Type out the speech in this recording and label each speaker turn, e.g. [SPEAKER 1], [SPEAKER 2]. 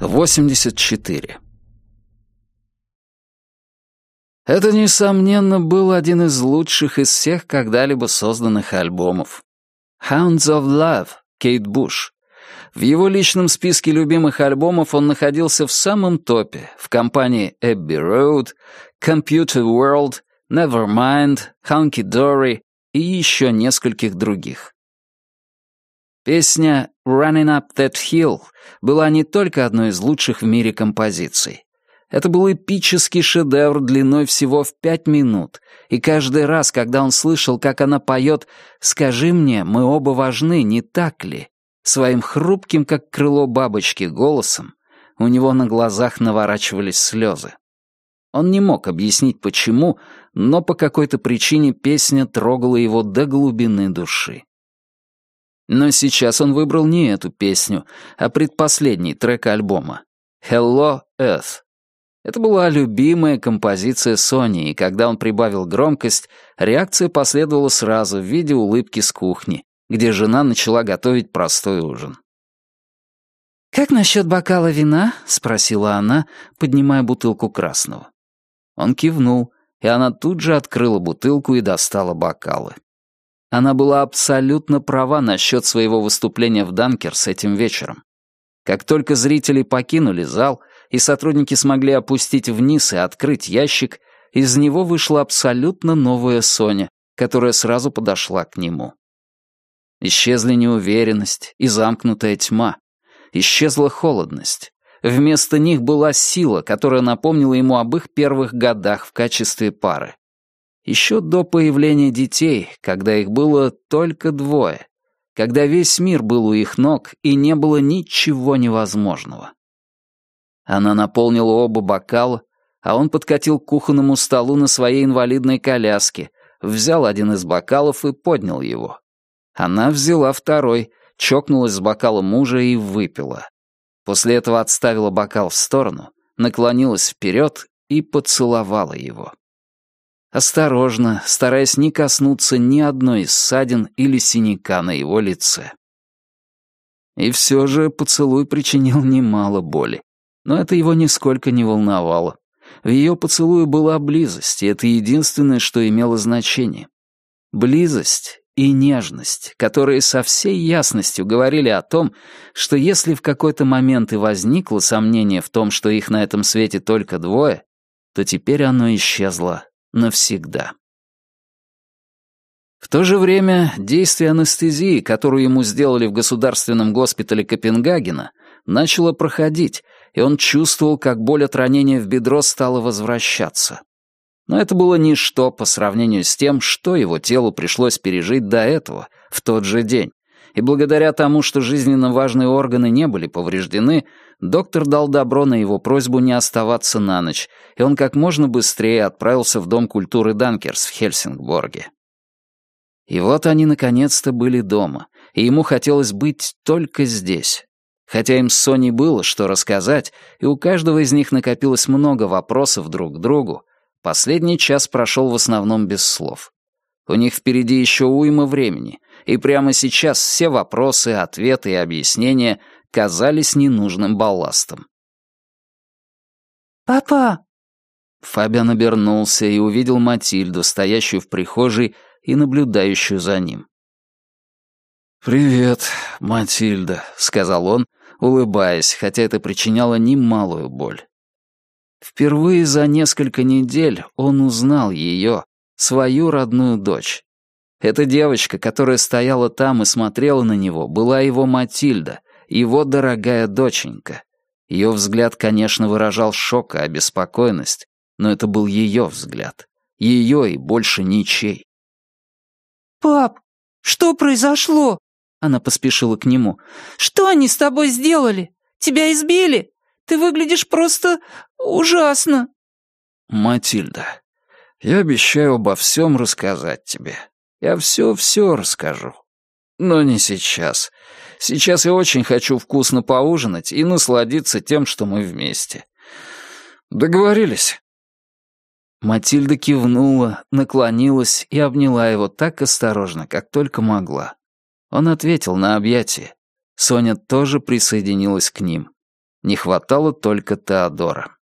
[SPEAKER 1] 84. Это, несомненно, был один из лучших из всех когда-либо созданных альбомов. «Hounds of Love» Кейт Буш. В его личном списке любимых альбомов он находился в самом топе, в компании Abbey Road, Computer World, Nevermind, Hunky Dory и еще нескольких других. Песня «Running Up That Hill» была не только одной из лучших в мире композиций. Это был эпический шедевр длиной всего в пять минут, и каждый раз, когда он слышал, как она поет «Скажи мне, мы оба важны, не так ли?» своим хрупким, как крыло бабочки, голосом, у него на глазах наворачивались слезы. Он не мог объяснить, почему, но по какой-то причине песня трогала его до глубины души. Но сейчас он выбрал не эту песню, а предпоследний трек альбома «Hello, Earth». Это была любимая композиция Сони, и когда он прибавил громкость, реакция последовала сразу в виде улыбки с кухни, где жена начала готовить простой ужин. «Как насчет бокала вина?» — спросила она, поднимая бутылку красного. Он кивнул, и она тут же открыла бутылку и достала бокалы. Она была абсолютно права насчет своего выступления в Данкерс этим вечером. Как только зрители покинули зал, и сотрудники смогли опустить вниз и открыть ящик, из него вышла абсолютно новая Соня, которая сразу подошла к нему. Исчезли неуверенность и замкнутая тьма. Исчезла холодность. Вместо них была сила, которая напомнила ему об их первых годах в качестве пары. Еще до появления детей, когда их было только двое, когда весь мир был у их ног и не было ничего невозможного. Она наполнила оба бокала, а он подкатил к кухонному столу на своей инвалидной коляске, взял один из бокалов и поднял его. Она взяла второй, чокнулась с бокала мужа и выпила. После этого отставила бокал в сторону, наклонилась вперед и поцеловала его. Осторожно, стараясь не коснуться ни одной из ссадин или синяка на его лице. И все же поцелуй причинил немало боли. Но это его нисколько не волновало. В ее поцелуе была близость, и это единственное, что имело значение. Близость и нежность, которые со всей ясностью говорили о том, что если в какой-то момент и возникло сомнение в том, что их на этом свете только двое, то теперь оно исчезло навсегда. В то же время действие анестезии, которую ему сделали в государственном госпитале Копенгагена, начало проходить, и он чувствовал, как боль от ранения в бедро стала возвращаться. Но это было ничто по сравнению с тем, что его телу пришлось пережить до этого, в тот же день. И благодаря тому, что жизненно важные органы не были повреждены, доктор дал добро на его просьбу не оставаться на ночь, и он как можно быстрее отправился в Дом культуры Данкерс в Хельсингборге. И вот они наконец-то были дома, и ему хотелось быть только здесь. Хотя им с Соней было что рассказать, и у каждого из них накопилось много вопросов друг к другу, последний час прошел в основном без слов. У них впереди еще уйма времени, и прямо сейчас все вопросы, ответы и объяснения казались ненужным балластом.
[SPEAKER 2] «Папа!»
[SPEAKER 1] Фабиан обернулся и увидел Матильду, стоящую в прихожей и наблюдающую за ним. «Привет, Матильда», — сказал он, улыбаясь, хотя это причиняло немалую боль. Впервые за несколько недель он узнал ее, свою родную дочь. Эта девочка, которая стояла там и смотрела на него, была его Матильда, его дорогая доченька. Ее взгляд, конечно, выражал шок и обеспокоенность, но это был ее взгляд. Ее и больше ничей.
[SPEAKER 2] «Пап, что произошло?» Она поспешила к нему. «Что они с тобой сделали? Тебя избили? Ты выглядишь просто ужасно!»
[SPEAKER 1] «Матильда, я обещаю обо всем рассказать тебе. Я все-все расскажу. Но не сейчас. Сейчас я очень хочу вкусно поужинать и насладиться тем, что мы вместе. Договорились?» Матильда кивнула, наклонилась и обняла его так осторожно, как только могла. Он ответил на объятие. Соня тоже присоединилась к ним. Не хватало только Теодора.